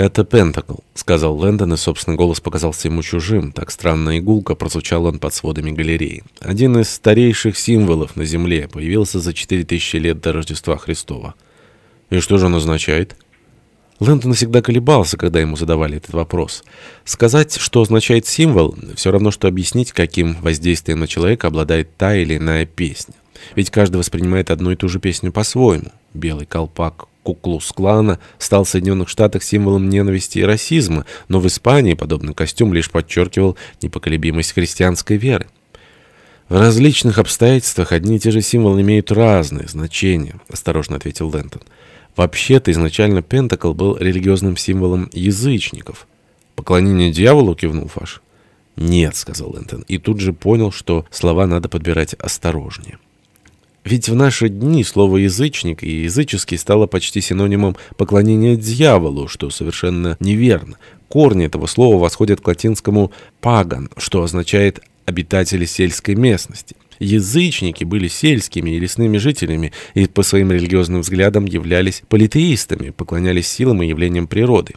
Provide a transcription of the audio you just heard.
«Это Пентакл», — сказал Лэндон, и собственный голос показался ему чужим. Так странно и гулко он под сводами галереи. Один из старейших символов на Земле появился за четыре тысячи лет до Рождества Христова. «И что же он означает?» Лэндон всегда колебался, когда ему задавали этот вопрос. Сказать, что означает символ, все равно, что объяснить, каким воздействием на человека обладает та или иная песня. Ведь каждый воспринимает одну и ту же песню по-своему. Белый колпак, Куклус-клана стал в Соединенных Штатах символом ненависти и расизма, но в Испании подобный костюм лишь подчеркивал непоколебимость христианской веры. «В различных обстоятельствах одни и те же символы имеют разные значения», — осторожно ответил Лэнтон. «Вообще-то изначально Пентакл был религиозным символом язычников». «Поклонение дьяволу?» — кивнул Фаш. «Нет», — сказал Лэнтон, и тут же понял, что слова надо подбирать осторожнее. Ведь в наши дни слово «язычник» и «языческий» стало почти синонимом поклонения дьяволу, что совершенно неверно. Корни этого слова восходят к латинскому «паган», что означает «обитатели сельской местности». Язычники были сельскими и лесными жителями и по своим религиозным взглядам являлись политеистами, поклонялись силам и явлениям природы.